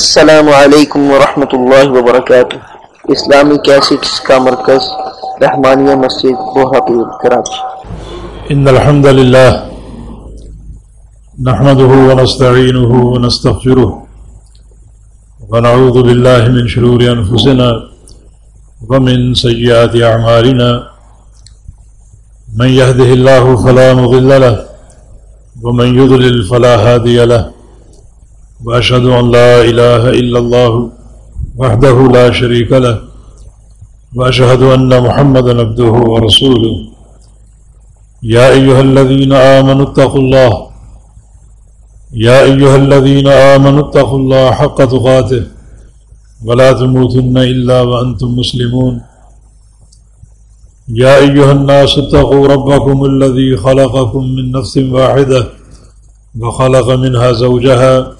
السلام علیکم ورحمۃ اللہ وبرکاتہ۔ اسلامی کیسٹس کا مرکز، رحمانیہ مسجد بہاپور کراچی ان الحمد للہ نحمده ونستعینه ونستغفره ونعوذ بالله من شرور انفسنا ومن سیئات اعمالنا من يهده الله فلا مضل له ومن يضلل فلا هادي له وأشهد أن لا إله إلا الله وحده لا شريك له وأشهد أن محمد نبده ورسوله. يا أيها الذين آمنوا اتقوا الله. يا أيها الذين آمنوا اتقوا الله حق تقاته. ولا تموتن إلا وأنتم مسلمون. يا أيها الناس اتقوا ربكم الذي خلقكم من نفس واحدة وخلق منها زوجها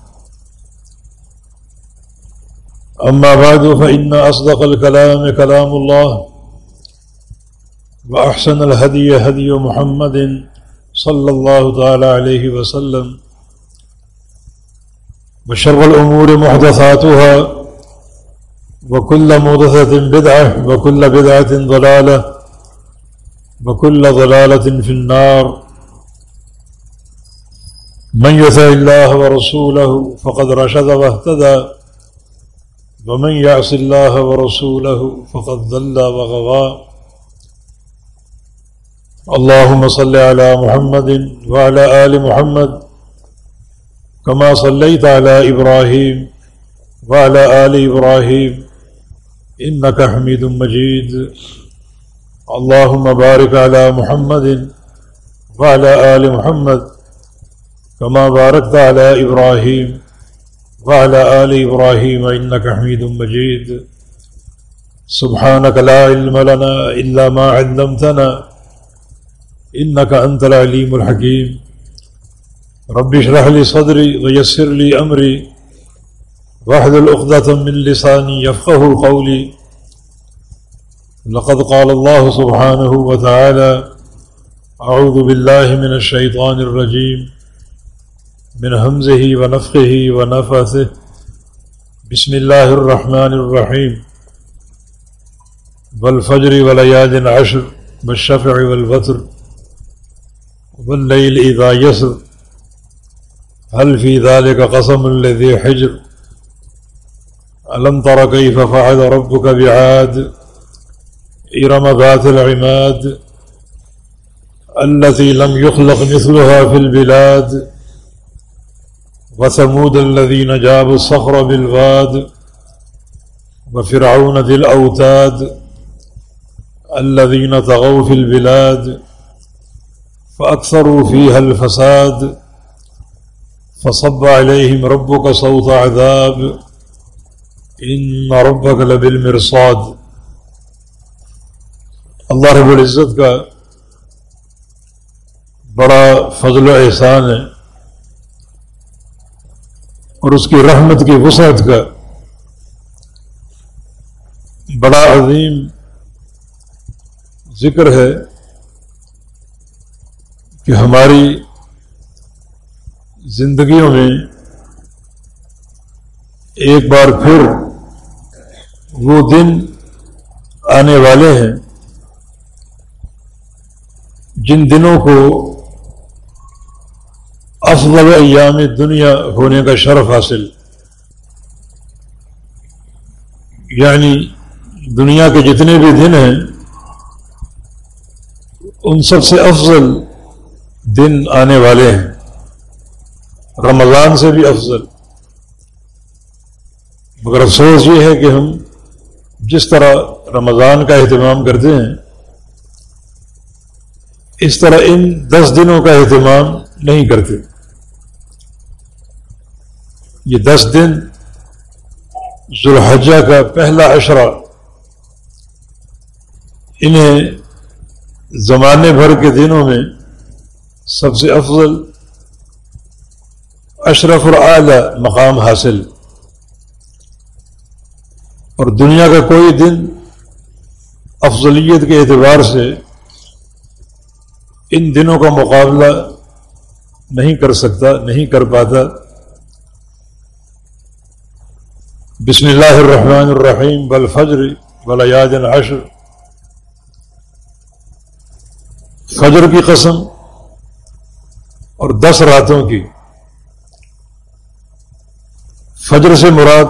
أما بعد، فإن أصدق الكلام كلام الله، وأحسن الهدي هدي محمد صلى الله تعالى عليه وسلم، وشر الأمور محدثاتها، وكل محدثة بدعة، وكل بدعة ضلالة، وكل ضلالة في النار. من يثع الله ورسوله فقد رشد واهتدى. ومن يعص الله ورسوله فقد ذل وغضى اللهم صل على محمد وعلى آل محمد كما صليت على إبراهيم وعلى آل إبراهيم إنك حميد مجيد. اللهم بارك على محمد وعلى آل محمد كما باركت على إبراهيم وعلى آل إبراهيم إنك حميد مجيد. سبحانك لا علم لنا إلا ما علمتنا إنك أنت العليم الحكيم. رب اشرح لي صدري ويسر لي أمري. واحد الأخذة من لساني يفقه قولي. لقد قال الله سبحانه وتعالى أعوذ بالله من الشيطان الرجيم. من همزه ونفخه ونفثه بسم الله الرحمن الرحيم والفجر وليال عشر والشفع والوتر والليل إذا يسر. هل في ذلك قسم الذي حجر؟ ألم تر كيف فعل ربك بعاد؟ إرم ذات العماد التي لم يخلق مثلها في البلاد. وثمود الذين جابوا الصخر بالواد وفرعون ذي الأوتاد الذين تغوا في البلاد فأكثروا فيها الفساد فصب عليهم ربك صوت عذاب إن ربك لبالمرصاد اللہ رب العزت کا بڑا فضل و احسان ہے اور اس کی رحمت کی وسعت کا بڑا عظیم ذکر ہے کہ ہماری زندگیوں میں ایک بار پھر وہ دن آنے والے ہیں جن دنوں کو افضل ایام دنیا ہونے کا شرف حاصل۔ یعنی دنیا کے جتنے بھی دن ہیں، ان سب سے افضل دن آنے والے ہیں۔ رمضان سے بھی افضل۔ مگر افسوس یہ ہے کہ ہم جس طرح رمضان کا اہتمام کرتے ہیں، اس طرح ان دس دنوں کا اہتمام نہیں کرتے۔ یہ دس دن ذوالحجہ کا پہلا اشرا انہیں زمانے بھر کے دنوں میں سب سے افضل اشرف العلی مقام حاصل۔ اور دنیا کا کوئی دن افضلیت کے اعتبار سے ان دنوں کا مقابلہ نہیں کر سکتا، نہیں کر پاتا۔ بسم اللہ الرحمن الرحیم بل فجر یاد العشر۔ فجر کی قسم اور دس راتوں کی۔ فجر سے مراد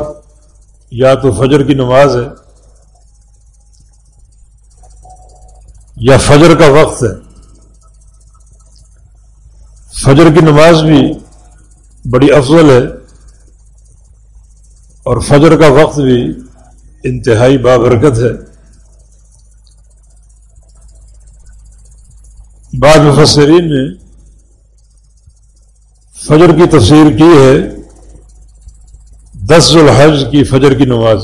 یا تو فجر کی نماز ہے یا فجر کا وقت ہے۔ فجر کی نماز بھی بڑی افضل ہے۔ اور فجر کا وقت بھی انتہائی بابرکت ہے۔ بعض مفسرین نے فجر کی تفسیر کی ہے، دس ذوالحج کی فجر کی نماز۔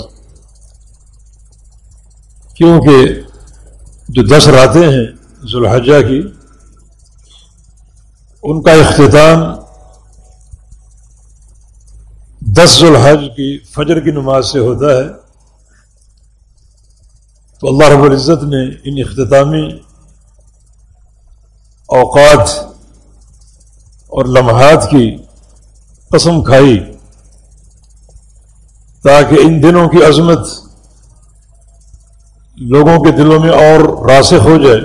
کیونکہ جو دس راتیں ہیں ذوالحجہ کی، ان کا اختتام دس ذوالحج کی فجر کی نماز سے ہوتا ہے تو اللہ رب العزت نے ان اختتامی اوقات اور لمحات کی قسم کھائی تاکہ ان دنوں کی عظمت لوگوں کے دلوں میں اور راسخ ہو جائے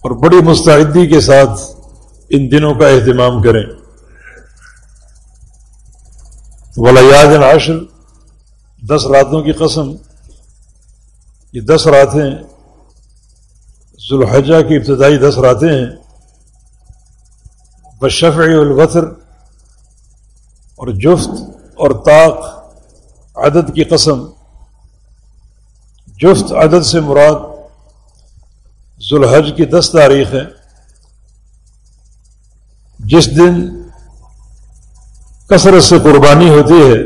اور بڑی مستعدی کے ساتھ ان دنوں کا اہتمام کریں۔ ولیاد العشر، دس راتوں کی قسم، یہ دس راتیں، ذوالحجہ کی ابتدائی دس راتیں ہیں بشفع الوطر اور جفت اور طاق عدد کی قسم۔ جفت عدد سے مراد ذوالحج کی دس تاریخ ہے جس دن کثرت سے قربانی ہوتی ہے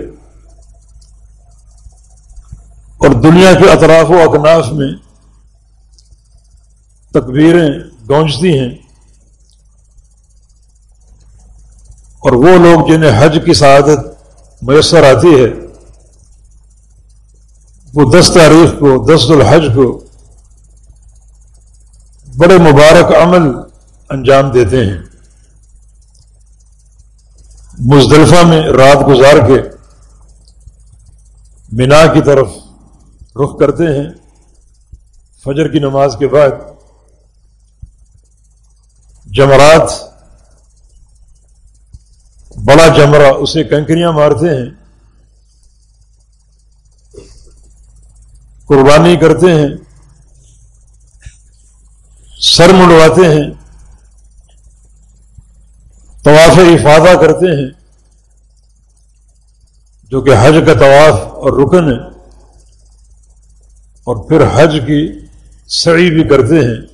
اور دنیا کے اطراف و اکناف میں تکبیریں گونجتی ہیں اور وہ لوگ جنہیں حج کی سعادت میسر آتی ہے، وہ دس تاریخ کو، دس الحج کو بڑے مبارک عمل انجام دیتے ہیں۔ مزدلفہ میں رات گزار کے مینا کی طرف رخ کرتے ہیں، فجر کی نماز کے بعد جمرات، بڑا جمرہ، اسے کنکریاں مارتے ہیں، قربانی کرتے ہیں، سر منڈواتے ہیں۔ طواف افادہ کرتے ہیں جو کہ حج کا طواف اور رکن ہے اور پھر حج کی سڑی بھی کرتے ہیں۔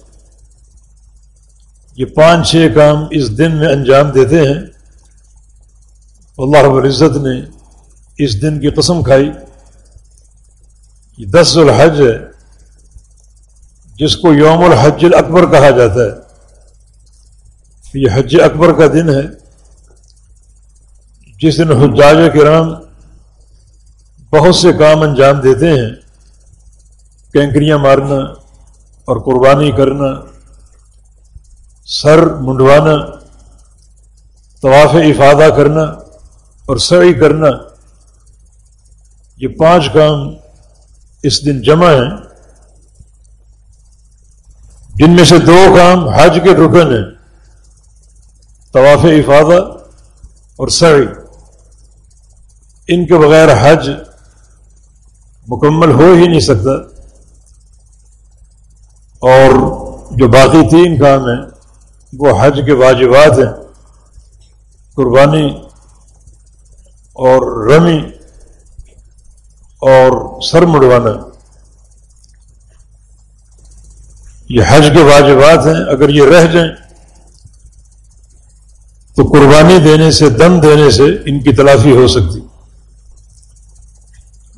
یہ پانچ چھ کام اس دن میں انجام دیتے ہیں۔ اللہ رب العزت نے اس دن کی قسم کھائی۔ یہ دس الحج ہے، جس کو یوم الحج الاکبر کہا جاتا ہے۔ یہ حج اکبر کا دن ہے۔ جس دن حجاج کرام بہت سے کام انجام دیتے ہیں، کینکریاں مارنا اور قربانی کرنا، سر منڈوانا، طواف افادہ کرنا اور سعی کرنا، یہ پانچ کام اس دن جمع ہیں۔ جن میں سے دو کام حج کے رکن ہیں۔ طواف افادہ اور سعی ان کے بغیر حج مکمل ہو ہی نہیں سکتا اور جو باقی تین کام ہیں، وہ حج کے واجبات ہیں، قربانی اور رمی اور سر مڑوانا۔ یہ حج کے واجبات ہیں، اگر یہ رہ جائیں تو قربانی دینے سے، دم دینے سے ان کی تلافی ہو سکتی۔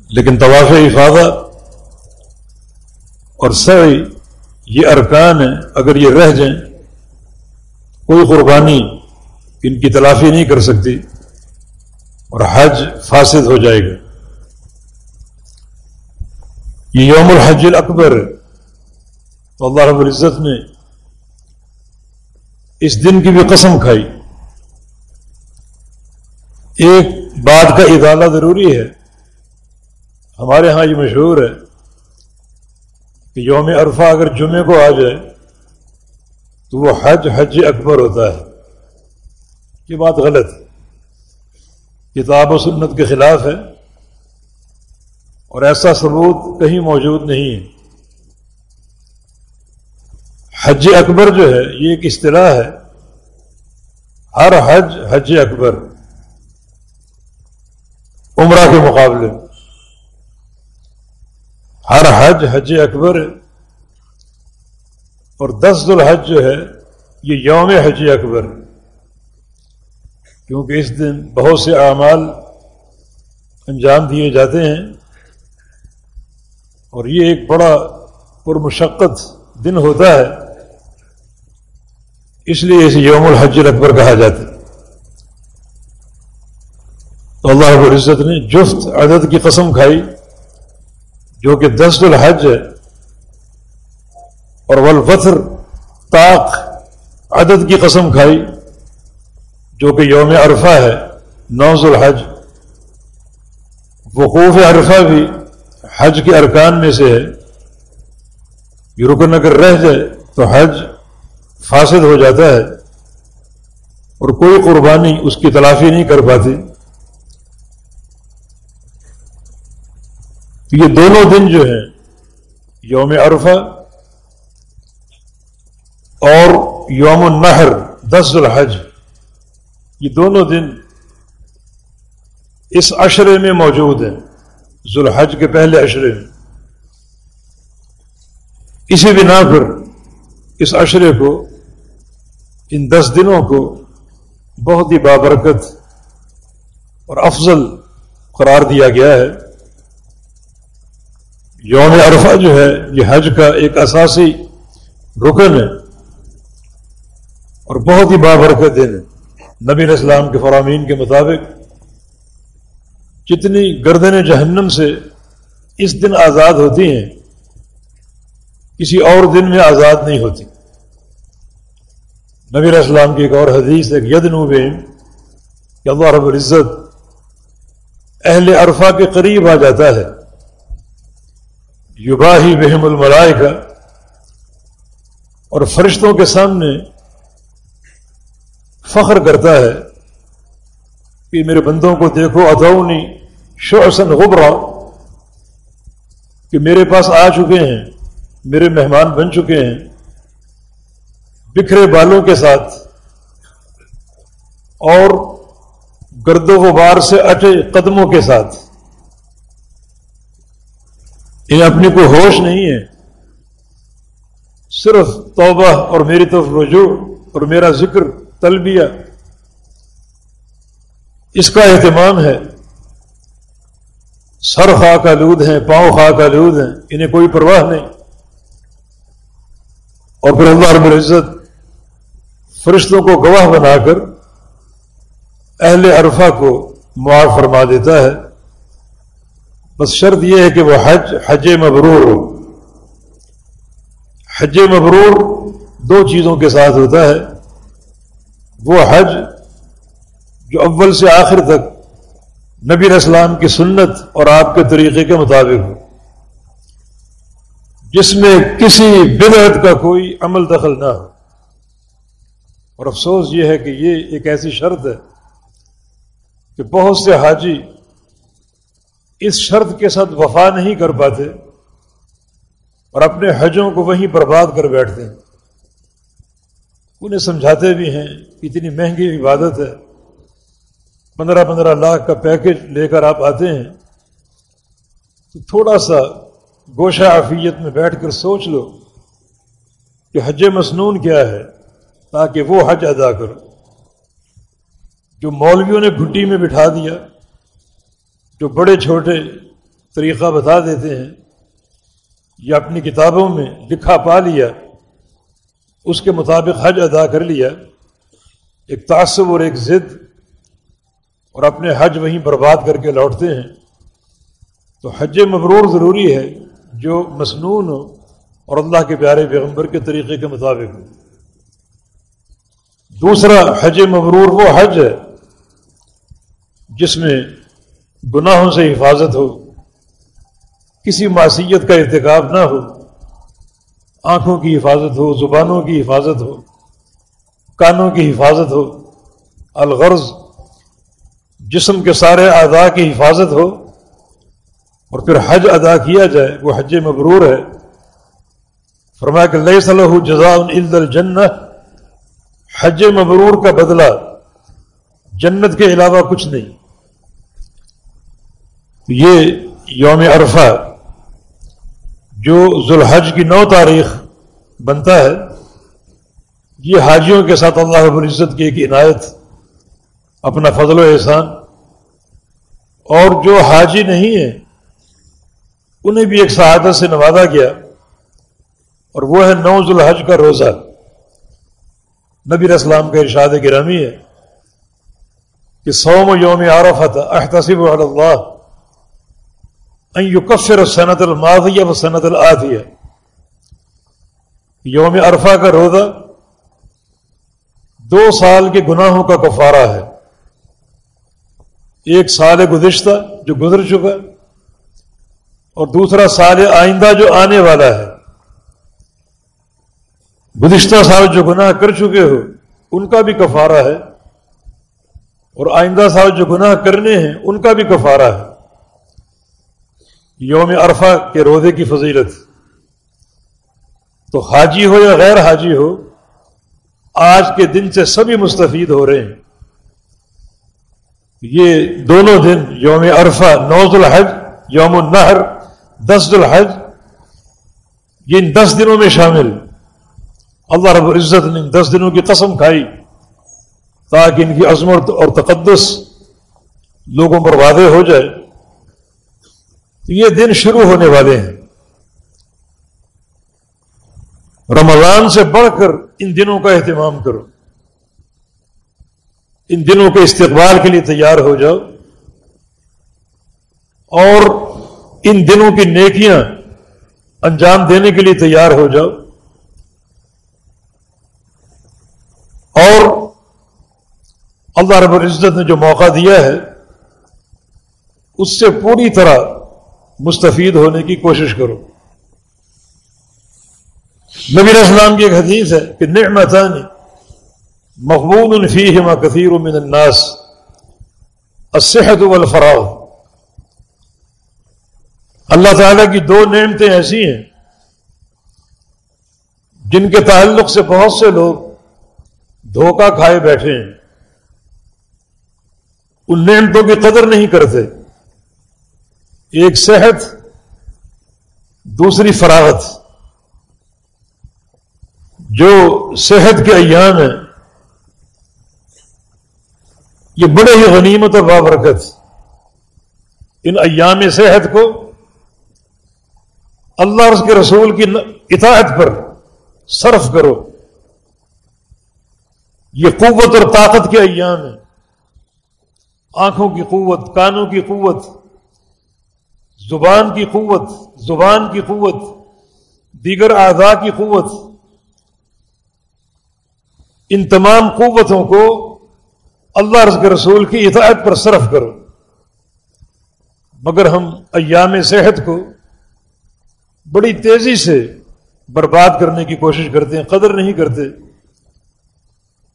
لیکن طواف افادہ اور سعی یہ ارکان ہیں، اگر یہ رہ جائیں، کوئی قربانی ان کی تلافی نہیں کر سکتی اور حج فاسد ہو جائے گا۔ یہ یوم الحج الاکبر ہے۔ تو اللہ رب العزت نے اس دن کی بھی قسم کھائی۔ ایک بات کا ادالہ ضروری ہے۔ ہمارے ہاں یہ مشہور ہے کہ یوم عرفہ اگر جمعے کو آ جائے تو وہ حج حج اکبر ہوتا ہے۔ یہ بات غلط ہے۔ کتاب و سنت کے خلاف ہے اور ایسا ثبوت کہیں موجود نہیں ہے۔ حج اکبر جو ہے، یہ ایک اصطلاح ہے۔ ہر حج حج اکبر۔ عمرہ کے مقابلے ہر حج حج اکبر ہے۔ اور دس الحج جو ہے یہ یوم حج اکبر۔ کیونکہ اس دن بہت سے اعمال انجام دیے جاتے ہیں۔ اور یہ ایک بڑا پرمشقت دن ہوتا ہے۔ اس لیے اسے یوم الحج اکبر کہا جاتا ہے۔ تو اللہ رب العزت نے جفت عدد کی قسم کھائی، جو کہ دس الحج ہے، اور ولفطر طاق عدد کی قسم کھائی، جو کہ یوم عرفہ ہے نوز الحج۔ وقوف عرفہ بھی حج کے ارکان میں سے ہے۔ یہ رکن اگر رہ جائے تو حج فاسد ہو جاتا ہے، اور کوئی قربانی اس کی تلافی نہیں کر پاتی۔ یہ دونوں دن جو ہیں، یوم عرفہ اور یوم النحر دس الحج یہ دونوں دن اس عشرے میں موجود ہیں، ذوالحج کے پہلے عشرے میں۔ اسی بنا پر اس عشرے کو، ان دس دنوں کو بہت ہی بابرکت اور افضل قرار دیا گیا ہے۔ یوم عرفہ جو ہے، یہ حج کا ایک اساسی رکن ہے اور بہت ہی بابرکت دن ہے۔ نبی اسلام کے فرامین کے مطابق جتنی گردن جہنم سے اس دن آزاد ہوتی ہیں، کسی اور دن میں آزاد نہیں ہوتی۔ نبی اسلام کی ایک اور حدیث ایک ید نوبین کہ اللہ رب العزت اہل عرفہ کے قریب آ جاتا ہے۔ یباہی بہم الملائے کا اور فرشتوں کے سامنے فخر کرتا ہے کہ میرے بندوں کو دیکھو ادونی شوسن غبرا، کہ میرے پاس آ چکے ہیں، میرے مہمان بن چکے ہیں، بکھرے بالوں کے ساتھ، اور گرد و غبار سے اٹے قدموں کے ساتھ۔ انہیں اپنی کوئی ہوش نہیں ہے۔ صرف توبہ اور میری طرف رجوع اور میرا ذکر، تلبیہ۔ اس کا اہتمام ہے۔ سر خواہ کا لود ہیں، پاؤں خواہ کا لود ہیں، انہیں کوئی پرواہ نہیں۔ اور پھر اللہ رب العزت فرشتوں کو گواہ بنا کر اہل عرفہ کو معاف فرما دیتا ہے۔ بس شرط یہ ہے کہ وہ حج حج مبرور ہو۔ حج مبرور دو چیزوں کے ساتھ ہوتا ہے۔ وہ حج جو اول سے آخر تک نبی اسلام کی سنت اور آپ کے طریقے کے مطابق ہو۔ جس میں کسی بدعت کا کوئی عمل دخل نہ ہو۔ اور افسوس یہ ہے کہ یہ ایک ایسی شرط ہے کہ بہت سے حاجی اس شرط کے ساتھ وفا نہیں کر پاتے اور اپنے حجوں کو وہیں برباد کر بیٹھتے ہیں۔ انہیں سمجھاتے بھی ہیں کہ اتنی مہنگی عبادت ہے۔ پندرہ پندرہ لاکھ کا پیکج لے کر آپ آتے ہیں تو تھوڑا سا گوشہ عفیت میں بیٹھ کر سوچ لو کہ حج مسنون کیا ہے تاکہ وہ حج ادا کرو۔ جو مولویوں نے گھٹی میں بٹھا دیا جو بڑے چھوٹے طریقہ بتا دیتے ہیں یا اپنی کتابوں میں لکھا پا لیا، اس کے مطابق حج ادا کر لیا، ایک تعصب اور ایک ضد اور اپنے حج وہیں برباد کر کے لوٹتے ہیں، تو حج مبرور ضروری ہے جو مصنون ہو اور اللہ کے پیارے پیغمبر کے طریقے کے مطابق ہو۔ دوسرا، حج مبرور وہ حج ہے جس میں گناہوں سے حفاظت ہو، کسی معصیت کا ارتکاب نہ ہو، آنکھوں کی حفاظت ہو، زبانوں کی حفاظت ہو، کانوں کی حفاظت ہو، الغرض جسم کے سارے اعضاء کی حفاظت ہو، اور پھر حج ادا کیا جائے، وہ حج مبرور ہے۔ فرمایا کہ لئی صلاح جزا عید الجن حج مبرور کا بدلہ جنت کے علاوہ کچھ نہیں۔ یہ یوم عرفہ جو ذوالحج کی نو تاریخ بنتا ہے، یہ حاجیوں کے ساتھ اللہ رب العزت کی ایک عنایت، اپنا فضل و احسان، اور جو حاجی نہیں ہے انہیں بھی ایک سعادت سے نوازا گیا۔ اور وہ ہے نو ذوالحج کا روزہ۔ نبی اسلام کا ارشاد گرامی ہے کہ سوم یوم عرفت احتسب اللہ۔ یکفر صنعت الماضیہ و صنعت العادیہ یوم عرفہ کا روزہ دو سال کے گناہوں کا کفارہ ہے. ایک سال گزشتہ جو گزر چکا اور دوسرا سال آئندہ جو آنے والا ہے. گزشتہ سال جو گناہ کر چکے ہو، ان کا بھی کفارہ ہے. اور آئندہ سال جو گناہ کرنے ہیں، ان کا بھی کفارہ ہے. یوم عرفہ کے روزے کی فضیلت۔ تو حاجی ہو یا غیر حاجی ہو، آج کے دن سے سبھی مستفید ہو رہے ہیں۔ یہ دونوں دن، یوم عرفہ نوز الحج یوم النہر، دس الحج یہ ان دس دنوں میں شامل۔ اللہ رب العزت نے ان دس دنوں کی قسم کھائی تاکہ ان کی عظمت اور تقدس لوگوں پر واضح ہو جائے۔ تو یہ دن شروع ہونے والے ہیں۔ رمضان سے بڑھ کر ان دنوں کا اہتمام کرو۔ ان دنوں کے استقبال کے لیے تیار ہو جاؤ۔ اور ان دنوں کی نیکیاں انجام دینے کے لیے تیار ہو جاؤ۔ اور اللہ رب العزت نے جو موقع دیا ہے، اس سے پوری طرح مستفید ہونے کی کوشش کرو۔ نبی اسلام کی ایک حدیث ہے کہ نعمتان مقبول فیہما کثیر من الناس، الصحت والفراغ۔ اللہ تعالیٰ کی دو نعمتیں ایسی ہیں جن کے تعلق سے بہت سے لوگ دھوکہ کھائے بیٹھے ہیں۔ ان نعمتوں کی قدر نہیں کرتے۔ ایک صحت، دوسری فراغت۔ جو صحت کے ایام ہیں، یہ بڑے ہی غنیمت اور بابرکت۔ ان ایام صحت کو اللہ اور اس کے رسول کی اطاعت پر صرف کرو۔ یہ قوت اور طاقت کے ایام ہیں۔ آنکھوں کی قوت، کانوں کی قوت۔ زبان کی قوت، زبان کی قوت، دیگر اعضاء کی قوت، ان تمام قوتوں کو اللہ رض کے رسول کی اطاعت پر صرف کرو۔ مگر ہم ایام صحت کو بڑی تیزی سے برباد کرنے کی کوشش کرتے ہیں، قدر نہیں کرتے۔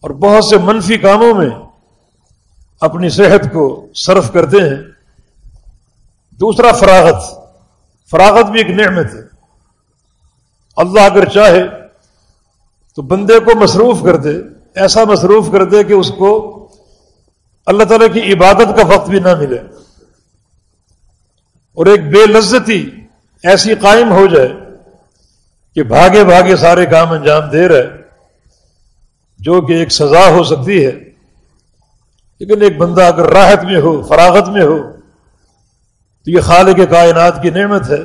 اور بہت سے منفی کاموں میں اپنی صحت کو صرف کرتے ہیں۔ دوسرا فراغت. فراغت بھی ایک نعمت ہے. اللہ اگر چاہے تو بندے کو مصروف کر دے. ایسا مصروف کر دے کہ اس کو اللہ تعالی کی عبادت کا وقت بھی نہ ملے. اور ایک بے لذتی ایسی قائم ہو جائے کہ بھاگے بھاگے سارے کام انجام دے رہے جو کہ ایک سزا ہو سکتی ہے. لیکن ایک بندہ اگر راحت میں ہو، فراغت میں ہو تو یہ خالق کائنات کی نعمت ہے۔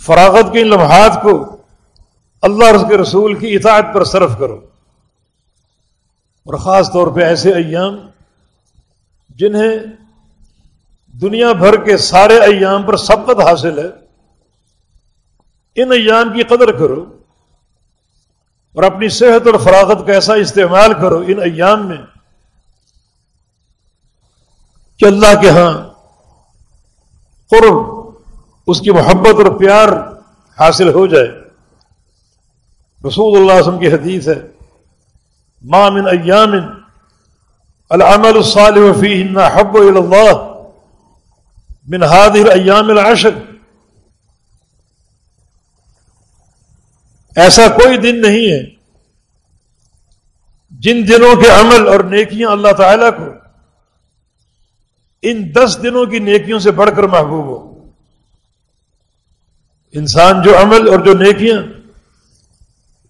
فراغت کے ان لمحات کو اللہ اور اس کے رسول کی اطاعت پر صرف کرو۔ اور خاص طور پہ ایسے ایام جنہیں دنیا بھر کے سارے ایام پر سبقت حاصل ہے، ان ایام کی قدر کرو اور اپنی صحت اور فراغت کا ایسا استعمال کرو ان ایام میں کہ اللہ کے ہاں قرب، اس کی محبت اور پیار حاصل ہو جائے۔ رسول اللہ علیہ وسلم کی حدیث ہے مامن ایام العمل الصالح فیہن حب الى اللہ من هذه الایام العشر. ایسا کوئی دن نہیں ہے جن دنوں کے عمل اور نیکیاں اللہ تعالی کو ان دس دنوں کی نیکیوں سے بڑھ کر محبوب ہو۔ انسان جو عمل اور جو نیکیاں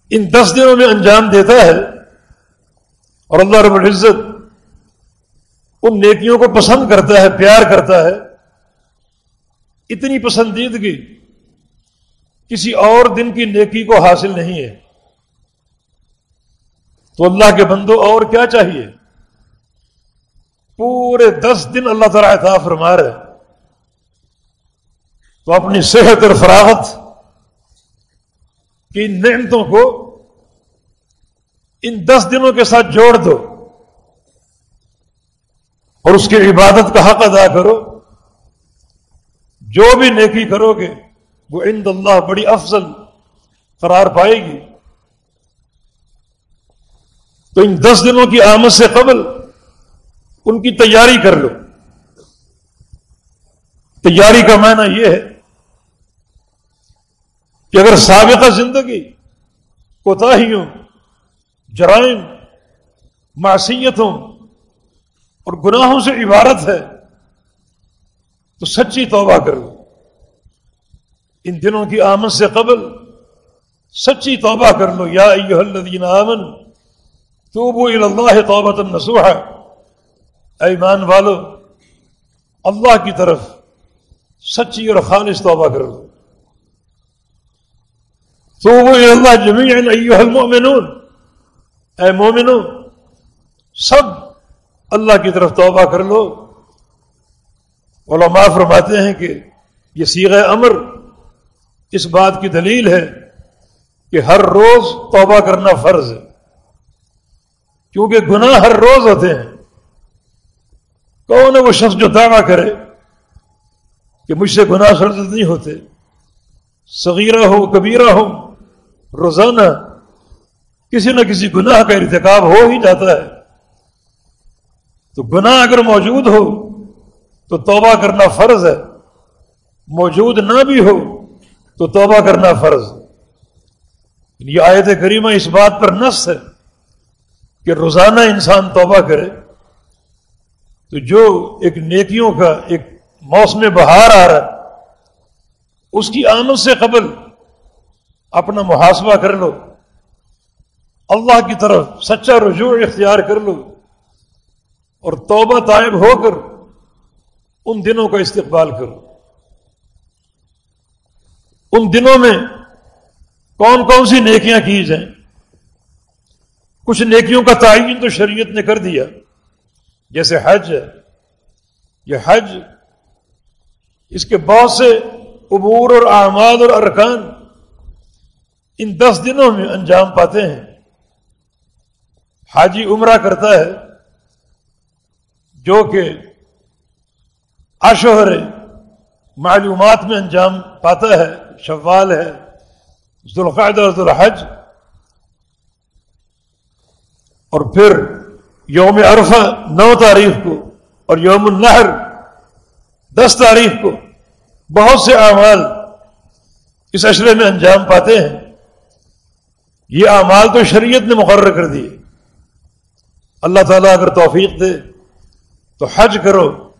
ان دس دنوں میں انجام دیتا ہے اور اللہ رب العزت ان نیکیوں کو پسند کرتا ہے، پیار کرتا ہے، اتنی پسندیدگی کسی اور دن کی نیکی کو حاصل نہیں ہے۔ تو اللہ کے بندو اور کیا چاہیے؟ پورے دس دن اللہ تعالیٰ عطا فرما رہے تو اپنی صحت اور فراغت کی نعمتوں کو ان دس دنوں کے ساتھ جوڑ دو اور اس کی عبادت کا حق ادا کرو۔ جو بھی نیکی کرو گے، وہ عند اللہ بڑی افضل قرار پائے گی۔ تو ان دس دنوں کی آمد سے قبل ان کی تیاری کر لو۔ تیاری کا معنی یہ ہے کہ اگر سابقہ زندگی، کوتاہیوں، جرائم، معصیتوں اور گناہوں سے عبارت ہے، تو سچی توبہ کر لو۔ ان دنوں کی آمد سے قبل سچی توبہ کر لو۔ یا ایوہ الذین آمن توبو اللہ توبت ایمان والو، اللہ کی طرف سچی اور خالص توبہ کر لو توبو اللہ جمیعا ایوہ المؤمنون۔ اے مومنو، سب اللہ کی طرف توبہ کر لو۔ علماء فرماتے ہیں کہ یہ سیغ امر اس بات کی دلیل ہے کہ ہر روز توبہ کرنا فرض ہے۔ کیونکہ گناہ ہر روز ہوتے ہیں۔ کون ہے وہ شخص جو دعویٰ کرے کہ مجھ سے گناہ سرد نہیں ہوتے؟ صغیرہ ہو، کبیرہ ہو، روزانہ کسی نہ کسی گناہ کا ارتکاب ہو ہی جاتا ہے۔ تو گناہ اگر موجود ہو تو توبہ کرنا فرض ہے۔ موجود نہ بھی ہو تو توبہ کرنا فرض۔ یہ آیت کریمہ اس بات پر نس ہے کہ روزانہ انسان توبہ کرے۔ تو جو ایک نیکیوں کا ایک موسم بہار آ رہا ہے، اس کی آمد سے قبل اپنا محاسبہ کر لو، اللہ کی طرف سچا رجوع اختیار کر لو اور توبہ طائب ہو کر ان دنوں کا استقبال کرو۔ ان دنوں میں کون کون سی نیکیاں کی جائیں؟ کچھ نیکیوں کا تعین تو شریعت نے کر دیا۔ جیسے حج ہے، یہ حج اس کے بہت سے عبور اور اعمال اور ارکان ان دس دنوں میں انجام پاتے ہیں۔ حاجی عمرہ کرتا ہے، جو کہ اشہر معلومات میں انجام پاتا ہے، شوال ہے ذوالقاعدہ اور ذوالحج۔ اور پھر یوم عرفہ نو تاریخ کو اور یوم النہر دس تاریخ کو بہت سے اعمال اس اشرے میں انجام پاتے ہیں۔ یہ اعمال تو شریعت نے مقرر کر دیے۔ اللہ تعالیٰ اگر توفیق دے تو حج کرو۔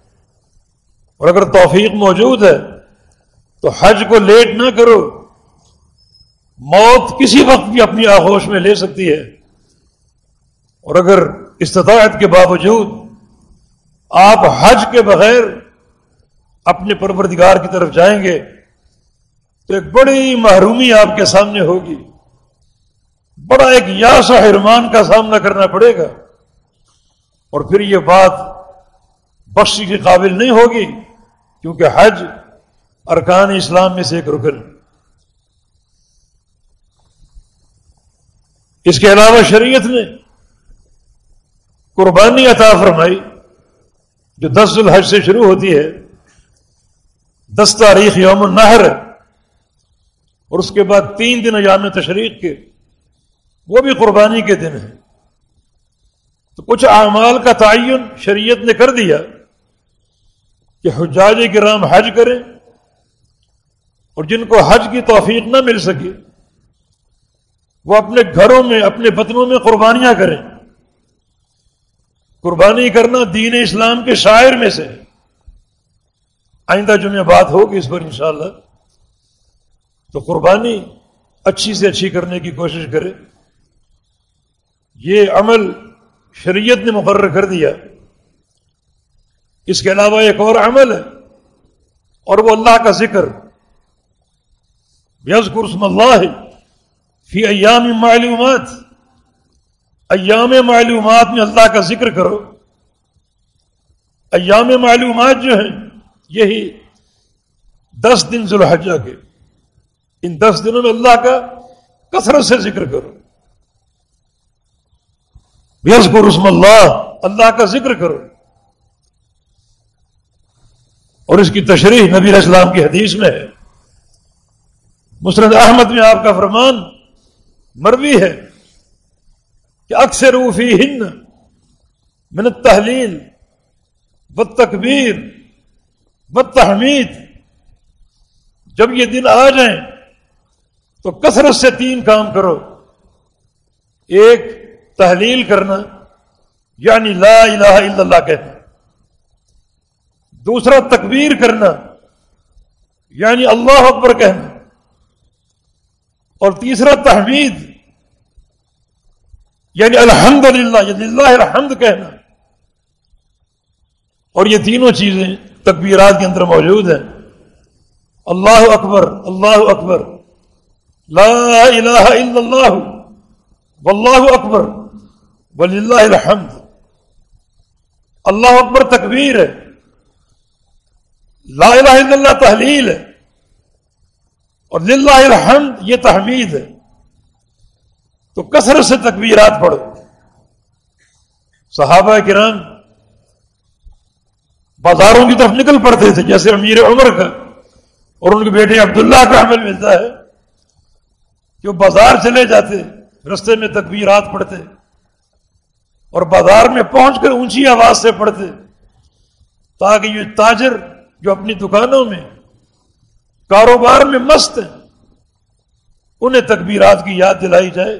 اور اگر توفیق موجود ہے تو حج کو لیٹ نہ کرو۔ موت کسی وقت بھی اپنی آغوش میں لے سکتی ہے۔ اور اگر استطاعت کے باوجود آپ حج کے بغیر اپنے پروردگار کی طرف جائیں گے، تو ایک بڑی محرومی آپ کے سامنے ہوگی۔ بڑا ایک یاس حرمان کا سامنا کرنا پڑے گا۔ اور پھر یہ بات بخشی کے قابل نہیں ہوگی، کیونکہ حج ارکان اسلام میں سے ایک رکن۔ اس کے علاوہ شریعت نے قربانی عطا فرمائی، جو دس الحج سے شروع ہوتی ہے، دس تاریخ یوم النہر اور اس کے بعد تین دن ایام تشریق کے، وہ بھی قربانی کے دن ہیں۔ تو کچھ اعمال کا تعین شریعت نے کر دیا کہ حجاج کرام حج کریں اور جن کو حج کی توفیق نہ مل سکے، وہ اپنے گھروں میں، اپنے بطنوں میں قربانیاں کریں۔ قربانی کرنا دین اسلام کے شاعر میں سے آئندہ جمعہ بات ہوگی اس پر انشاءاللہ، تو قربانی اچھی سے اچھی کرنے کی کوشش کرے۔ یہ عمل شریعت نے مقرر کر دیا۔ اس کے علاوہ ایک اور عمل ہے، اور وہ اللہ کا ذکر۔ یز قرسم اللہ فی ایام معلومات۔ ایام معلومات میں اللہ کا ذکر کرو۔ ایام معلومات جو ہیں، یہی دس دن ذوالحجہ کے۔ ان دس دنوں میں اللہ کا کثرت سے ذکر کرو۔ یس کو رسم اللہ اللہ کا ذکر کرو۔ اور اس کی تشریح نبی اسلام کی حدیث میں ہے۔ مسرد احمد میں آپ کا فرمان، مروی ہے۔ کہ اکثر روفی ہند من تحلیل و تکبیر و تحمید جب یہ دن آ جائیں تو کثرت سے تین کام کرو۔ ایک، تحلیل کرنا یعنی لا الہ الا اللہ کہنا۔ دوسرا، تکبیر کرنا یعنی اللہ اکبر کہنا۔ اور تیسرا، تحمید۔ یعنی الحمد للہ یعنی اللہ الحمد کہنا اور یہ تینوں چیزیں تکبیرات کے اندر موجود ہیں۔ اللہ اکبر اللہ اکبر۔ لا الہ الا اللہ۔ واللہ اکبر۔ وللہ الحمد۔ اللہ اکبر تکبیر ہے۔ لا الہ الا اللہ تحلیل ہے۔ اور للہ الحمد یہ تحمید ہے۔ تو کثرت سے تکبیرات پڑھو۔ صحابہ کرام بازاروں کی طرف نکل پڑتے تھے، جیسے امیر عمر کا، اور ان کے بیٹے عبداللہ کا عمل ملتا ہے کہ وہ بازار چلے جاتے، رستے میں تکبیرات پڑھتے، اور بازار میں پہنچ کر اونچی آواز سے پڑھتے، تاکہ یہ تاجر جو اپنی دکانوں میں، کاروبار میں مست ہیں، انہیں تکبیرات کی یاد دلائی جائے۔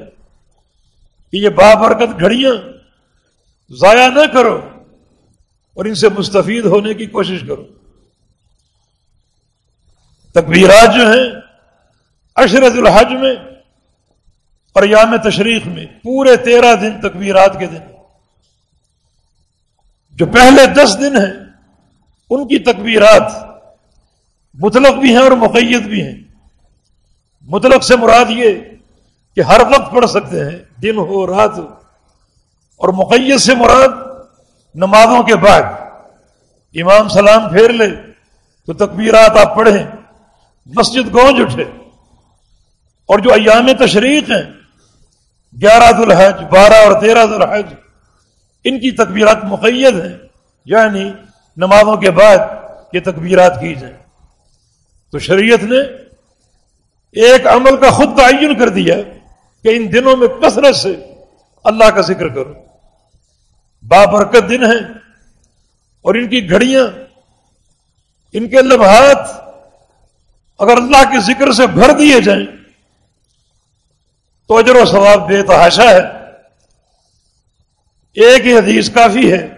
کہ یہ بابرکت گھڑیاں ضائع نہ کرو اور ان سے مستفید ہونے کی کوشش کرو۔ تکبیرات جو ہیں اشرت الحج میں اور یام تشریف میں، پورے تیرہ دن تکبیرات کے دن۔ جو پہلے دس دن ہیں، ان کی تکبیرات مطلق بھی ہیں اور مقید بھی ہیں۔ مطلق سے مراد یہ کہ ہر وقت پڑھ سکتے ہیں، دن ہو، رات ہو۔ اور مقید سے مراد نمازوں کے بعد۔ امام سلام پھیر لے تو تکبیرات آپ پڑھیں، مسجد گونج اٹھے۔ اور جو ایام تشریق ہیں، گیارہ ذوالحج، بارہ اور تیرہ ذوالحج، ان کی تکبیرات مقید ہیں یعنی نمازوں کے بعد یہ تکبیرات کی جائیں۔ تو شریعت نے ایک عمل کا خود تعین کر دیا۔ کہ ان دنوں میں کثرت سے اللہ کا ذکر کرو۔ بابرکت دن ہیں اور ان کی گھڑیاں، ان کے لمحات اگر اللہ کے ذکر سے بھر دیے جائیں تو اجر و ثواب بے تحاشا ہے۔ ایک ہی حدیث کافی ہے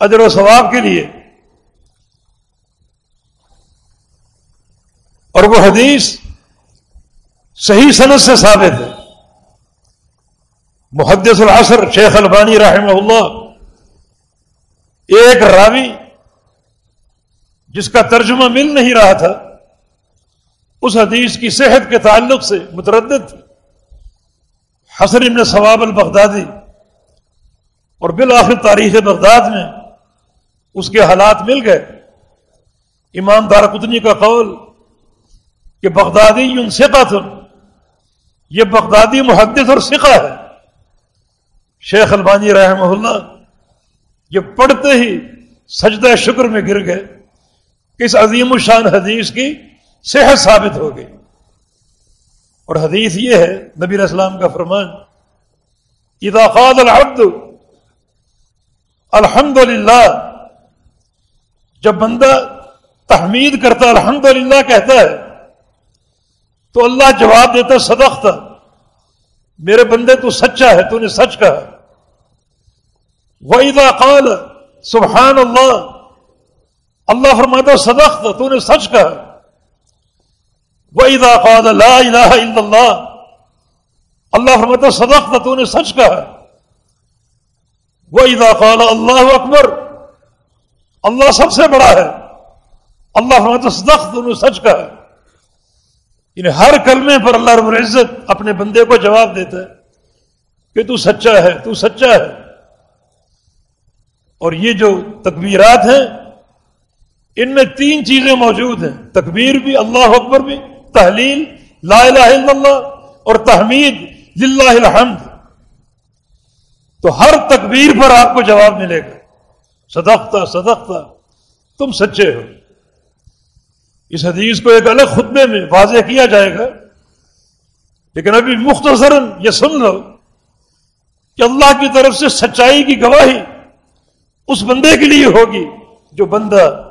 اجر و ثواب کے لیے۔ اور وہ حدیث صحیح صنعت سے ثابت ہے۔ محدث العصر شیخ البانی رحمہ اللہ ایک راوی جس کا ترجمہ مل نہیں رہا تھا، اس حدیث کی صحت کے تعلق سے متردد حسن ابن ثواب البغدادی اور بالآخر تاریخ بغداد میں اس کے حالات مل گئے۔ امام دار قطنی کا قول کہ بغدادی یون سکا یہ بغدادی محدث اور سکھا ہے۔ شیخ البانی رحمہ اللہ، یہ پڑھتے ہی سجدہ شکر میں گر گئے کہ اس عظیم الشان حدیث کی صحت ثابت ہو گئی۔ اور حدیث یہ ہے، نبی اسلام کا فرمان اداقاد الحمد الحمد للہ جب بندہ تحمید کرتا الحمد للہ کہتا ہے تو اللہ جواب دیتا صدق میرے بندے، تو سچا ہے، تو نے سچ کہا. وَإِذَا قَالَ سبحان اللہ اللہ فرماتا صدق تو نے سچ کہا. وَإِذَا قَالَ، لَا إِلَهَ إِلَّا اللَّهِ. اللہ فرماتا صدق تو نے سچ کہا. وَإِذَا قَالَ، اللہ اکبر. اللہ سب سے بڑا ہے. اللہ فرماتا صدق تو نے سچ کہا. یعنی ہر کلمے پر اللہ رب العزت اپنے بندے کو جواب دیتا ہے کہ تو سچا ہے، تو سچا ہے۔ اور یہ جو تکبیرات ہیں، ان میں تین چیزیں موجود ہیں۔ تکبیر بھی، اللہ اکبر بھی، تحلیل، لا الہ الا اللہ اور تحمید، للہ الحمد۔ تو ہر تکبیر پر آپ کو جواب ملے گا۔ صدقتا صدقتا، تم سچے ہو۔ اس حدیث کو ایک الگ خطبے میں واضح کیا جائے گا۔ لیکن ابھی مختصر یہ سن لو کہ اللہ کی طرف سے سچائی کی گواہی اس بندے کے لیے ہوگی جو بندہ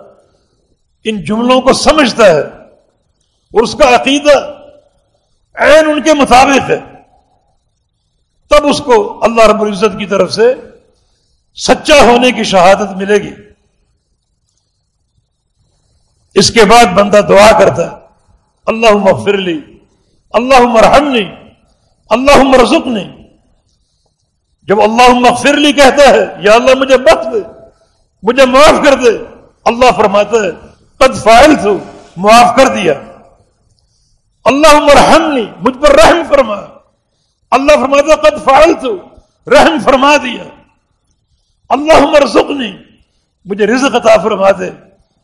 ان جملوں کو سمجھتا ہے اور اس کا عقیدہ عین ان کے مطابق ہے۔ تب اس کو اللہ رب العزت کی طرف سے سچا ہونے کی شہادت ملے گی۔ اس کے بعد بندہ دعا کرتا ہے اللہ مغفر لی اللہ مرحمنی اللہ مرزقنی جب اللہ مغفر لی کہتا ہے، یا اللہ مجھے بخش دے، مجھے معاف کر دے، اللہ فرماتا ہے، قد فائل تو معاف کر دیا۔ اللہ مرحمنی مجھ پر رحم فرما۔ اللہ فرماتا قد فائل تو رحم فرما دیا۔ اللہ مرزقنی مجھے رزق عطا فرما دے۔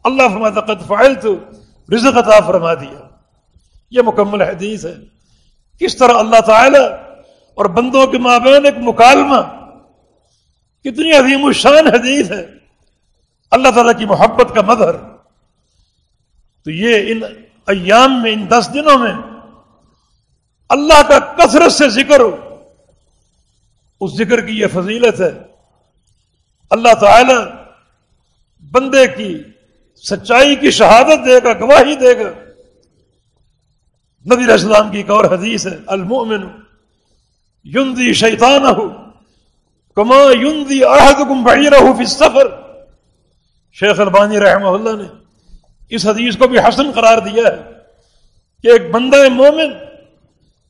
اللہ فرماتا قد فائل تو رزق عطا فرما دیا۔ یہ مکمل حدیث ہے۔ کس طرح اللہ تعالی اور بندوں کے مابین ایک مکالمہ، کتنی عظیم الشان حدیث ہے۔ اللہ تعالیٰ کی محبت کا مظہر۔ تو یہ ان ایام میں، ان دس دنوں میں اللہ کا کثرت سے ذکر ہو۔ اس ذکر کی یہ فضیلت ہے۔ اللہ تعالی بندے کی سچائی کی شہادت دے گا، گواہی دے گا۔ نبی اسلام کی ایک اور حدیث ہے، المؤمن یوندی شیطان ہو کما یوندی عہد گم بڑی رہو فی سفر شیخ البانی رحمہ اللہ نے اس حدیث کو بھی حسن قرار دیا ہے کہ ایک بندہ مومن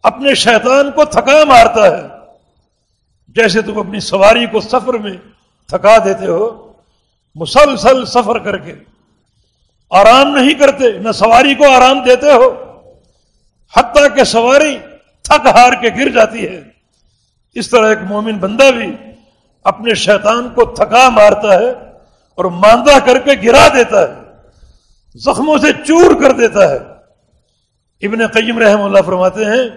اپنے شیطان کو تھکا مارتا ہے۔ جیسے تم اپنی سواری کو سفر میں تھکا دیتے ہو، مسلسل سفر کر کے۔ آرام نہیں کرتے، نہ سواری کو آرام دیتے ہو۔ حتیٰ کہ سواری تھک ہار کے گر جاتی ہے۔ اس طرح ایک مومن بندہ بھی اپنے شیطان کو تھکا مارتا ہے اور ماندہ کر کے گرا دیتا ہے، زخموں سے چور کر دیتا ہے۔ ابن قیم رحم اللہ فرماتے ہیں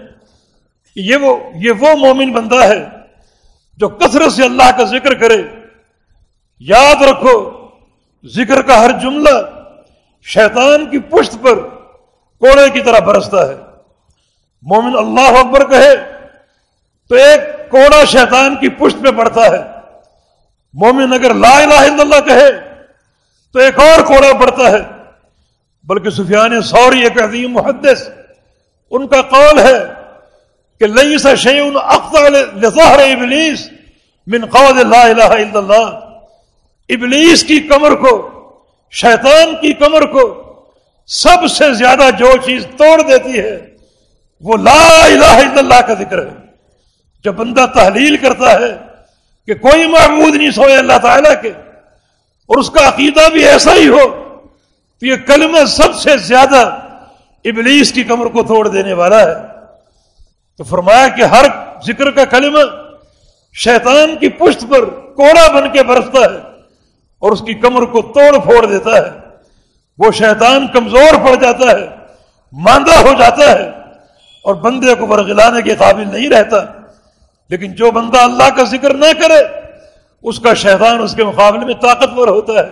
کہ یہ وہ یہ وہ مومن بندہ ہے جو کثرت سے اللہ کا ذکر کرے۔ یاد رکھو، ذکر کا ہر جملہ شیطان کی پشت پر کوڑے کی طرح برستا ہے۔ مومن اللہ اکبر کہے تو ایک کوڑا شیطان کی پشت پہ پڑتا ہے۔ مومن اگر لا الہ الا اللہ کہے تو ایک اور کوڑا پڑتا ہے۔ بلکہ سفیان سوری ایک عظیم محدث ان کا قول ہے کہ لئی سا شیون اختار ابلیس من قول لا الہ الا اللہ۔ ابلیس کی کمر کو شیطان کی کمر کو سب سے زیادہ جو چیز توڑ دیتی ہے، وہ لا الہ الا اللہ کا ذکر ہے۔ جب بندہ تحلیل کرتا ہے کہ کوئی معبود نہیں سوئے اللہ تعالیٰ کے، اور اس کا عقیدہ بھی ایسا ہی ہو تو یہ کلمہ سب سے زیادہ ابلیس کی کمر کو توڑ دینے والا ہے۔ تو فرمایا کہ ہر ذکر کا کلمہ شیطان کی پشت پر کوڑا بن کے برستا ہے۔ اور اس کی کمر کو توڑ پھوڑ دیتا ہے۔ وہ شیطان کمزور پڑ جاتا ہے، ماندہ ہو جاتا ہے اور بندے کو برگلانے کے قابل نہیں رہتا۔ لیکن جو بندہ اللہ کا ذکر نہ کرے، اس کا شیطان اس کے مقابلے میں طاقتور ہوتا ہے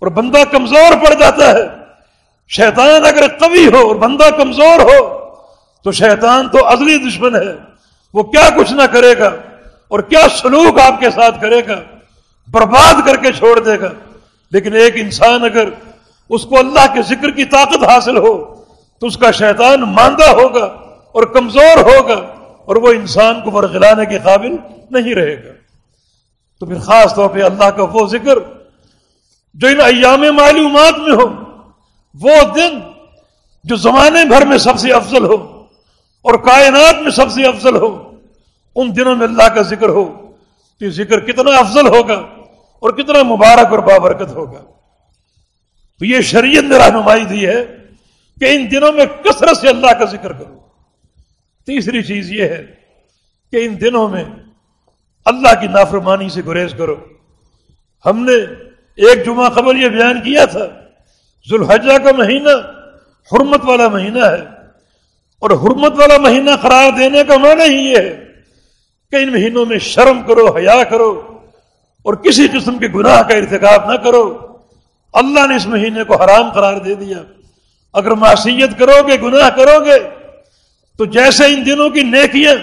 اور بندہ کمزور پڑ جاتا ہے۔ شیطان اگر قوی ہو اور بندہ کمزور ہو، تو شیطان تو ازلی دشمن ہے۔ وہ کیا کچھ نہ کرے گا اور کیا سلوک آپ کے ساتھ کرے گا۔ برباد کر کے چھوڑ دے گا۔ لیکن ایک انسان اگر اس کو اللہ کے ذکر کی طاقت حاصل ہو، تو اس کا شیطان ماندہ ہوگا اور کمزور ہوگا اور وہ انسان کو برگلانے کے قابل نہیں رہے گا۔ تو پھر خاص طور پہ اللہ کا وہ ذکر جو ان ایام معلومات میں ہو، وہ دن جو زمانے بھر میں سب سے افضل ہو اور کائنات میں سب سے افضل ہو، ان دنوں میں اللہ کا ذکر ہو۔ تو ذکر کتنا افضل ہوگا اور کتنا مبارک اور بابرکت ہوگا۔ تو یہ شریعت نے رہنمائی دی ہے کہ ان دنوں میں کثرت سے اللہ کا ذکر کرو۔ تیسری چیز یہ ہے کہ ان دنوں میں اللہ کی نافرمانی سے گریز کرو۔ ہم نے ایک جمعہ قبل یہ بیان کیا تھا، ذوالحجہ کا مہینہ حرمت والا مہینہ ہے۔ اور حرمت والا مہینہ قرار دینے کا معنی ہی یہ ہے کہ ان مہینوں میں شرم کرو، حیا کرو اور کسی قسم کے گناہ کا ارتکاب نہ کرو۔ اللہ نے اس مہینے کو حرام قرار دے دیا۔ اگر معصیت کرو گے، گناہ کرو گے، تو جیسے ان دنوں کی نیکیاں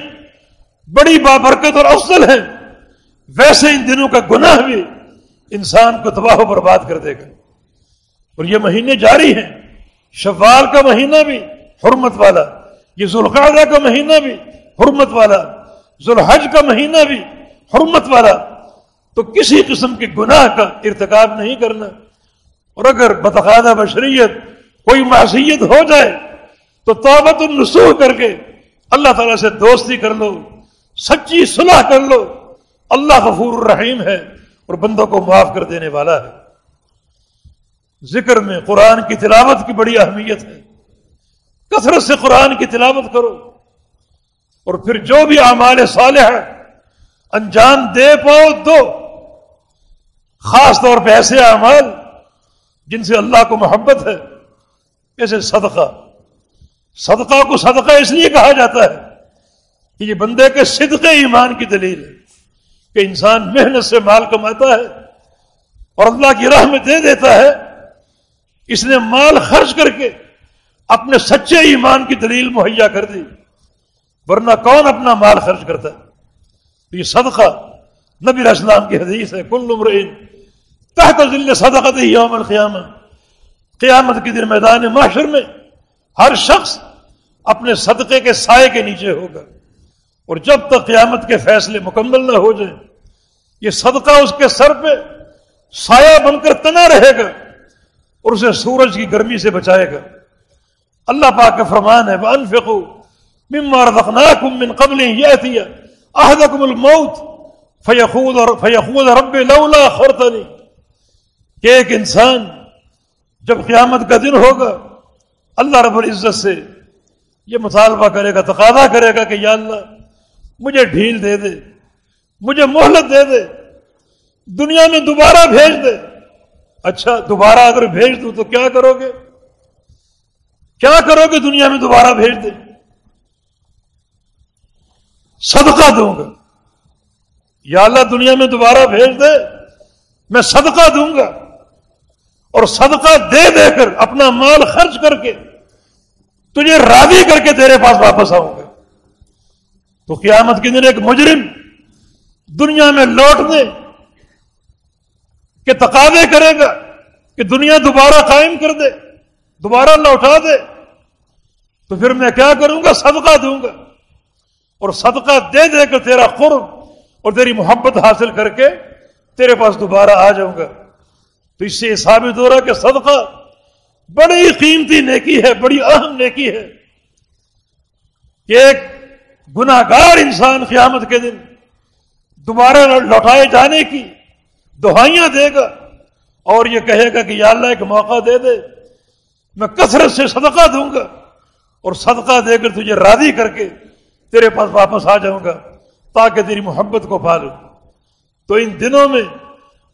بڑی بابرکت اور افضل ہیں، ویسے ان دنوں کا گناہ بھی انسان کو تباہ و برباد کر دے گا۔ اور یہ مہینے جاری ہیں۔ شوال کا مہینہ بھی، حرمت والا۔ یہ ذوالقعدہ کا مہینہ بھی، حرمت والا۔ ذوالحج کا مہینہ بھی حرمت والا، تو کسی قسم کے گناہ کا ارتکاب نہیں کرنا۔ اور اگر بتخانہ بشریت کوئی معصیت ہو جائے، تو توبت النسوح کر کے اللہ تعالیٰ سے دوستی کر لو، سچی صلح کر لو۔ اللہ غفور الرحیم ہے اور بندوں کو معاف کر دینے والا ہے۔ ذکر میں قرآن کی تلاوت کی بڑی اہمیت ہے۔ کثرت سے قرآن کی تلاوت کرو۔ اور پھر جو بھی اعمال صالح ہے انجام دے پاؤ، دو۔ خاص طور پہ ایسے اعمال جن سے اللہ کو محبت ہے ایسے صدقہ۔ صدقہ کو صدقہ اس لیے کہا جاتا ہے کہ یہ بندے کے صدقے ایمان کی دلیل ہے کہ انسان محنت سے مال کماتا ہے اور اللہ کی راہ میں دے دیتا ہے۔ اس نے مال خرچ کر کے اپنے سچے ایمان کی دلیل مہیا کر دی۔ ورنہ کون اپنا مال خرچ کرتا ہے؟ یہ صدقہ نبی اسلام کی حدیث ہے، کل عمرین تحت ذل صدقت یوم القیامہ۔ قیامت کے دن میدان معاشر میں ہر شخص اپنے صدقے کے سائے کے نیچے ہوگا۔ اور جب تک قیامت کے فیصلے مکمل نہ ہو جائیں، یہ صدقہ اس کے سر پہ سایہ بن کر تنا رہے گا اور اسے سورج کی گرمی سے بچائے گا۔ اللہ پاک کا فرمان ہے انفقو مما رزقناکم من قبل یاتیا احدکم الموت. فیخود فیخود رب لولا خرطنی کہ ایک انسان جب قیامت کا دن ہوگا، اللہ رب العزت سے یہ مطالبہ کرے گا، تقاضا کرے گا کہ یا اللہ، مجھے ڈھیل دے دے، مجھے مہلت دے دے، دنیا میں دوبارہ بھیج دے۔ اچھا دوبارہ اگر بھیج دوں تو کیا کرو گے؟ کیا کرو گے دنیا میں دوبارہ بھیج دے؟ صدقہ دوں گا۔ یا اللہ دنیا میں دوبارہ بھیج دے، میں صدقہ دوں گا۔ اور صدقہ دے دے کر اپنا مال خرچ کر کے تجھے راضی کر کے تیرے پاس واپس آؤں گا۔ تو قیامت کے دن ایک مجرم دنیا میں لوٹنے کے تقاضے کرے گا کہ دنیا دوبارہ قائم کر دے، دوبارہ لوٹا دے۔ تو پھر میں کیا کروں گا؟ صدقہ دوں گا۔ اور صدقہ دے دے کر تیرا قرب اور تیری محبت حاصل کر کے تیرے پاس دوبارہ آ جاؤں گا۔ تو اس سے ثابت ہو رہا کہ صدقہ بڑی قیمتی نیکی ہے، بڑی اہم نیکی ہے کہ ایک گناگار انسان قیامت کے دن دوبارہ لوٹائے جانے کی دہائیاں دے گا اور یہ کہے گا کہ یا اللہ ایک موقع دے دے، میں کثرت سے صدقہ دوں گا اور صدقہ دے کر تجھے راضی کر کے تیرے پاس واپس آ جاؤں گا، تاکہ تیری محبت کو پالوں۔ تو ان دنوں میں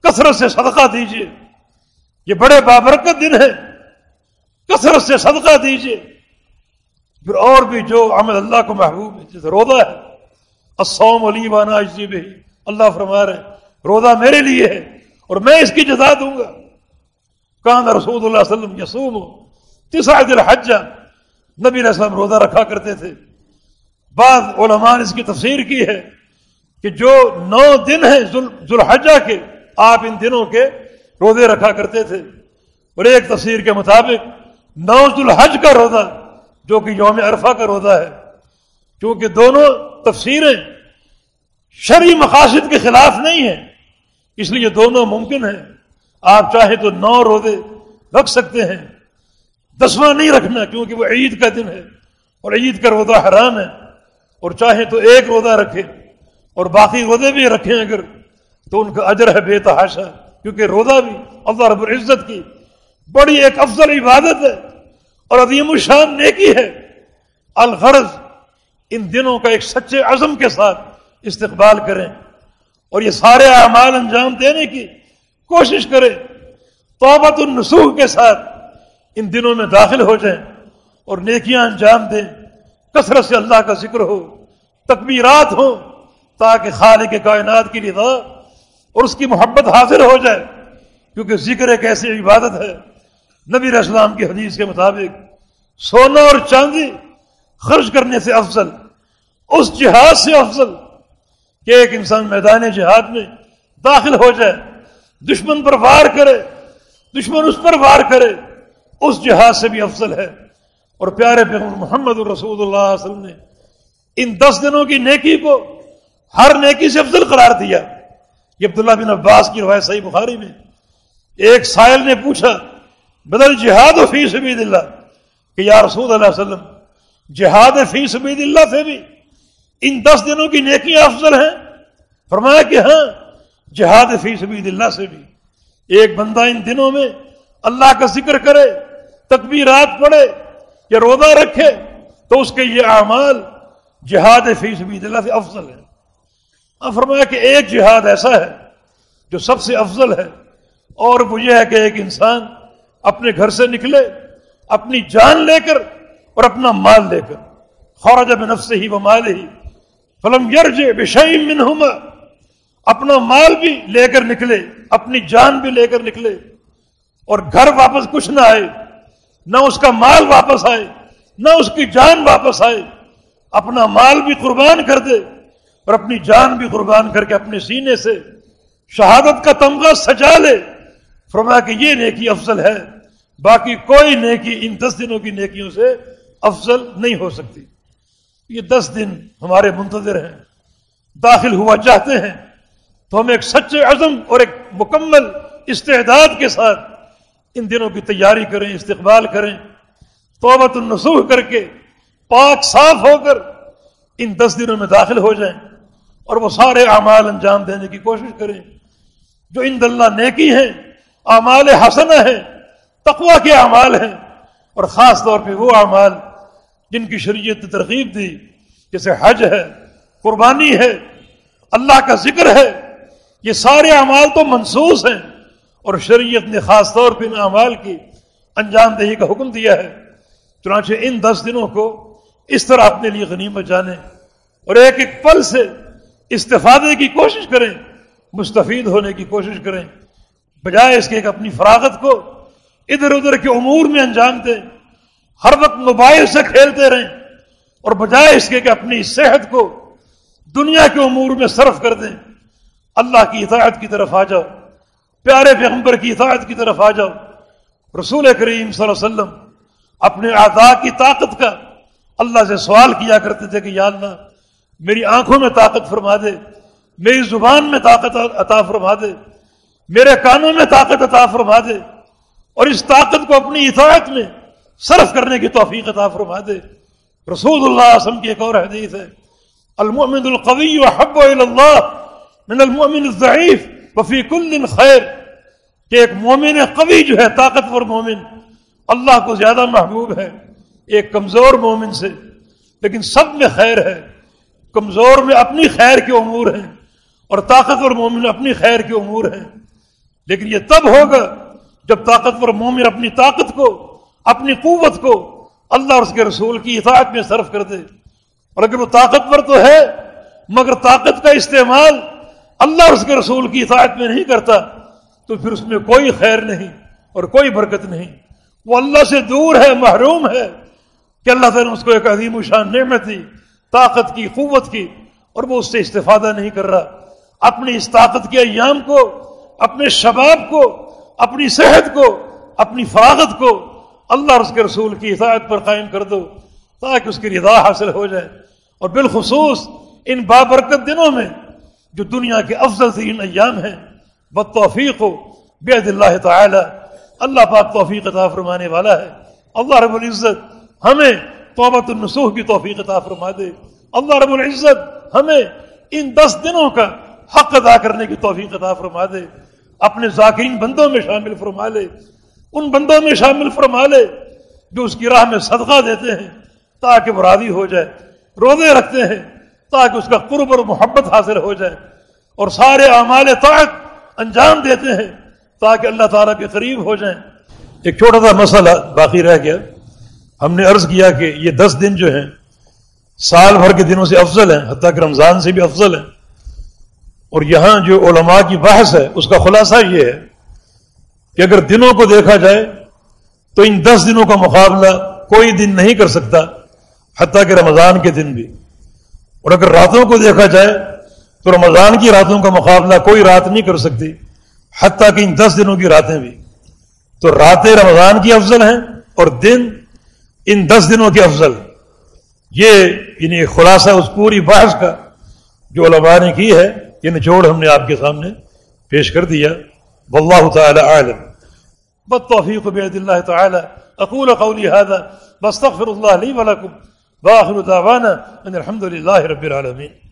کثرت سے صدقہ دیجیے یہ بڑے بابرکت دن ہے کثرت سے صدقہ دیجیے پھر اور بھی جو عمل اللہ کو محبوب ہے، جیسے روزہ ہے۔ السوم علی وانا اجزی بھی اللہ فرما رہے روزہ میرے لیے ہے اور میں اس کی جزا دوں گا۔ کان رسول اللہ علیہ وسلم یسوم تیسرا دل حجہ نبی علیہ السلام روزہ رکھا کرتے تھے۔ بعض علماء نے اس کی تفسیر کی ہے کہ جو نو دن ہیں ذوالحجہ کے، آپ ان دنوں کے روزے رکھا کرتے تھے۔ اور ایک تفسیر کے مطابق نو ذوالحج کا روزہ، جو کہ یوم عرفہ کا روزہ ہے کیونکہ دونوں تفسیریں شرعی مقاصد کے خلاف نہیں ہیں، اس لیے دونوں ممکن ہیں۔ آپ چاہیں تو نو روزے رکھ سکتے ہیں۔ دسواں نہیں رکھنا، کیونکہ وہ عید کا دن ہے اور عید کا روزہ حرام ہے۔ اور چاہیں تو ایک روزہ رکھے اور باقی روزے بھی رکھیں اگر، تو ان کا اجر ہے بے تحاشا، کیونکہ روزہ بھی اللہ رب العزت کی بڑی ایک افضل عبادت ہے اور عظیم الشان نیکی ہے۔ الغرض ان دنوں کا ایک سچے عزم کے ساتھ استقبال کریں اور یہ سارے اعمال انجام دینے کی کوشش کریں۔ توبت النسوح کے ساتھ ان دنوں میں داخل ہو جائیں اور نیکیاں انجام دیں۔ کثرت سے اللہ کا ذکر ہو۔ تکبیرات ہوں تاکہ خالق کے کائنات کی رضا اور اس کی محبت حاضر ہو جائے، کیونکہ ذکر ایک ایسی عبادت ہے۔ نبی علیہ السلام کی حدیث کے مطابق سونا اور چاندی خرچ کرنے سے افضل، اس جہاد سے افضل کہ ایک انسان میدان جہاد میں داخل ہو جائے، دشمن پر وار کرے، دشمن اس پر وار کرے، اس جہاد سے بھی افضل ہے۔ اور پیارے پیغمبر محمد الرسول اللہ علیہ وسلم نے ان دس دنوں کی نیکی کو ہر نیکی سے افضل قرار دیا۔ یہ عبداللہ بن عباس کی روایت صحیح بخاری میں۔ ایک سائل نے پوچھا بدل جہاد و فی سبید اللہ؟ کہ یا رسول اللہ علیہ وسلم، جہاد فی سبید اللہ سے بھی ان دس دنوں کی نیکیاں افضل ہیں؟ فرمایا کہ ہاں جہاد فی سبید اللہ سے بھی۔ ایک بندہ ان دنوں میں اللہ کا ذکر کرے، تکبیرات پڑھے یا روزہ رکھے، تو اس کے یہ اعمال جہاد فی سبید اللہ سے افضل ہے۔ اب فرمایا کہ ایک جہاد ایسا ہے جو سب سے افضل ہے۔ اور وہ یہ ہے کہ ایک انسان اپنے گھر سے نکلے، اپنی جان لے کر اور اپنا مال لے کر۔ خورج میں نفس ہی وہ مال ہی فلم یرج بشعیم منہما۔ اپنا مال بھی لے کر نکلے، اپنی جان بھی لے کر نکلے۔ اور گھر واپس کچھ نہ آئے، نہ اس کا مال واپس آئے، نہ اس کی جان واپس آئے۔ اپنا مال بھی قربان کر دے اور اپنی جان بھی قربان کر کے اپنے سینے سے شہادت کا تمغہ سجا لے۔ فرمایا کہ یہ نیکی افضل ہے۔ باقی کوئی نیکی ان دس دنوں کی نیکیوں سے افضل نہیں ہو سکتی۔ یہ دس دن ہمارے منتظر ہیں۔ داخل ہوا چاہتے ہیں۔ تو ہم ایک سچے عزم اور ایک مکمل استعداد کے ساتھ ان دنوں کی تیاری کریں، استقبال کریں۔ توبت النسوح کر کے پاک صاف ہو کر ان دس دنوں میں داخل ہو جائیں اور وہ سارے اعمال انجام دینے کی کوشش کریں۔ جو ان اللہ نیکی ہیں، اعمال حسن ہیں تقوا کے اعمال ہیں، اور خاص طور پہ وہ اعمال جن کی شریعت نے ترغیب دی، جیسے حج ہے، قربانی ہے، اللہ کا ذکر ہے، یہ سارے اعمال تو منسوس ہیں۔ اور شریعت نے خاص طور پہ ان اعمال کی انجام دہی کا حکم دیا ہے۔ چنانچہ ان دس دنوں کو اس طرح اپنے لیے غنیمت جانے اور ایک ایک پل سے استفادے کی کوشش کریں، مستفید ہونے کی کوشش کریں۔ بجائے اس کے ایک اپنی فراغت کو ادھر ادھر کے امور میں انجام دیں، ہر وقت موبائل سے کھیلتے رہیں اور بجائے اس کے کہ اپنی صحت کو دنیا کے امور میں صرف کر دیں۔ اللہ کی اطاعت کی طرف آ جاؤ، پیارے پیغمبر کی اطاعت کی طرف آ جاؤ۔ رسول کریم صلی اللہ علیہ وسلم اپنے اعضاء کی طاقت کا اللہ سے سوال کیا کرتے تھے کہ یا اللہ، میری آنکھوں میں طاقت فرما دے، میری زبان میں طاقت عطا فرما دے، میرے کانوں میں طاقت عطا فرما دے، اور اس طاقت کو اپنی اطاعت میں صرف کرنے کی توفیق عطا فرما دے۔ رسول اللہ علیہ وسلم کی ایک اور حدیث ہے، المؤمن القوی وحب اللہ من المؤمن الضعیف وفی کل خیر، کہ ایک مومن قوی جو ہے، طاقتور مومن، اللہ کو زیادہ محبوب ہے۔ ایک کمزور مومن سے، لیکن سب میں خیر ہے۔ کمزور میں اپنی خیر کے امور ہیں اور طاقتور مومن اپنی خیر کے امور ہیں۔ لیکن یہ تب ہوگا جب طاقتور مومن اپنی طاقت کو، اپنی قوت کو اللہ اور اس کے رسول کی اطاعت میں صرف کر دے۔ اور اگر وہ طاقتور تو ہے، مگر طاقت کا استعمال اللہ اور اس کے رسول کی اطاعت میں نہیں کرتا، تو پھر اس میں کوئی خیر نہیں اور کوئی برکت نہیں۔ وہ اللہ سے دور ہے، محروم ہے۔ کہ اللہ تعالیٰ نے اس کو ایک عظیم و شان نعمت دی، طاقت کی، قوت کی، اور وہ اس سے استفادہ نہیں کر رہا۔ اپنی اس طاقت کے ایام کو، اپنے شباب کو، اپنی صحت کو، اپنی فراغت کو اللہ اور اس کے رسول کی ہدایت پر قائم کر دو تاکہ اس کی رضا حاصل ہو جائے۔ اور بالخصوص ان بابرکت دنوں میں جو دنیا کے افضل ترین ایام ہیں بد توفیق ہو بید اللہ تعالی، اللہ پاک توفیق عطا فرمانے والا ہے۔ اللہ رب العزت ہمیں توبت النسوح کی توفیق عطا فرما دے۔ اللہ رب العزت ہمیں ان دس دنوں کا حق ادا کرنے کی توفیق عطا فرما دے۔ اپنے ذاکرین بندوں میں شامل فرما لے۔ ان بندوں میں شامل فرما لے جو اس کی راہ میں صدقہ دیتے ہیں تاکہ وہ راضی ہو جائے، روزے رکھتے ہیں تاکہ اس کا قرب اور محبت حاصل ہو جائے۔ اور سارے اعمال طاقت انجام دیتے ہیں تاکہ اللہ تعالیٰ کے قریب ہو جائیں۔ ایک چھوٹا سا مسئلہ باقی رہ گیا۔ ہم نے عرض کیا کہ یہ دس دن جو ہیں، سال بھر کے دنوں سے افضل ہیں، حتیٰ کہ رمضان سے بھی افضل ہیں۔ اور یہاں جو علماء کی بحث ہے، اس کا خلاصہ یہ ہے کہ اگر دنوں کو دیکھا جائے تو ان دس دنوں کا مقابلہ کوئی دن نہیں کر سکتا، حتیٰ کہ رمضان کے دن بھی۔ اور اگر راتوں کو دیکھا جائے تو رمضان کی راتوں کا مقابلہ کوئی رات نہیں کر سکتی، حتیٰ کہ ان دس دنوں کی راتیں بھی۔ تو راتیں رمضان کی افضل ہیں اور دن ان دس دنوں کے افضل۔ یہ یعنی خلاصہ اس پوری بحث کا جو علماء نے کی ہے، یہ نچوڑ ہم نے آپ کے سامنے پیش کر دیا۔ واللہ تعالی عالم بالتوفیق بعد اللہ تعالی۔ اقول قولی هذا بستغفر اللہ لی ولکم واخر دعوانا ان الحمد للہ رب العالمین۔